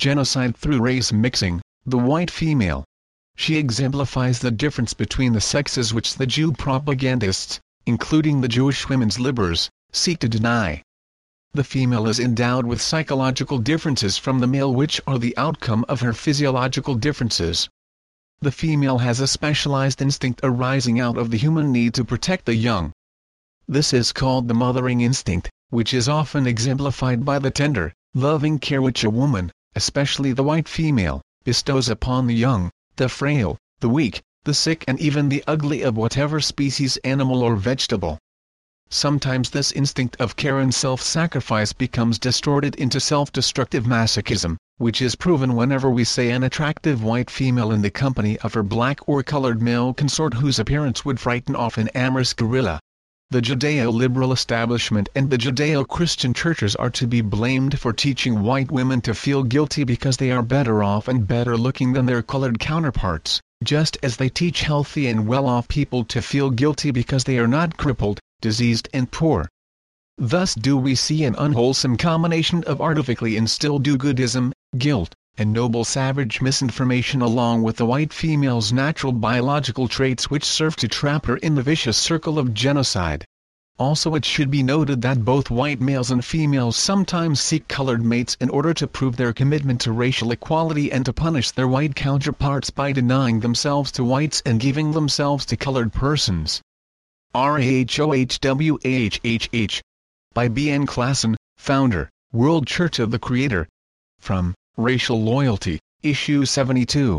genocide through race mixing, the white female. She exemplifies the difference between the sexes which the Jew propagandists, including the Jewish women's liberals, seek to deny. The female is endowed with psychological differences from the male which are the outcome of her physiological differences. The female has a specialized instinct arising out of the human need to protect the young. This is called the mothering instinct, which is often exemplified by the tender, loving care which a woman, especially the white female, bestows upon the young, the frail, the weak, the sick and even the ugly of whatever species animal or vegetable. Sometimes this instinct of care and self-sacrifice becomes distorted into self-destructive masochism, which is proven whenever we say an attractive white female in the company of her black or colored male consort whose appearance would frighten off an amorous gorilla. The Judeo-liberal establishment and the Judeo-Christian churches are to be blamed for teaching white women to feel guilty because they are better off and better looking than their colored counterparts, just as they teach healthy and well-off people to feel guilty because they are not crippled, diseased and poor. Thus do we see an unwholesome combination of artificially instilled do-goodism, guilt, and noble savage misinformation along with the white female's natural biological traits which serve to trap her in the vicious circle of genocide. Also it should be noted that both white males and females sometimes seek colored mates in order to prove their commitment to racial equality and to punish their white counterparts by denying themselves to whites and giving themselves to colored persons. RAHOWAHHH. By B. N. Klassen, Founder, World Church of the Creator. From Racial Loyalty, Issue 72.